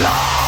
Lord.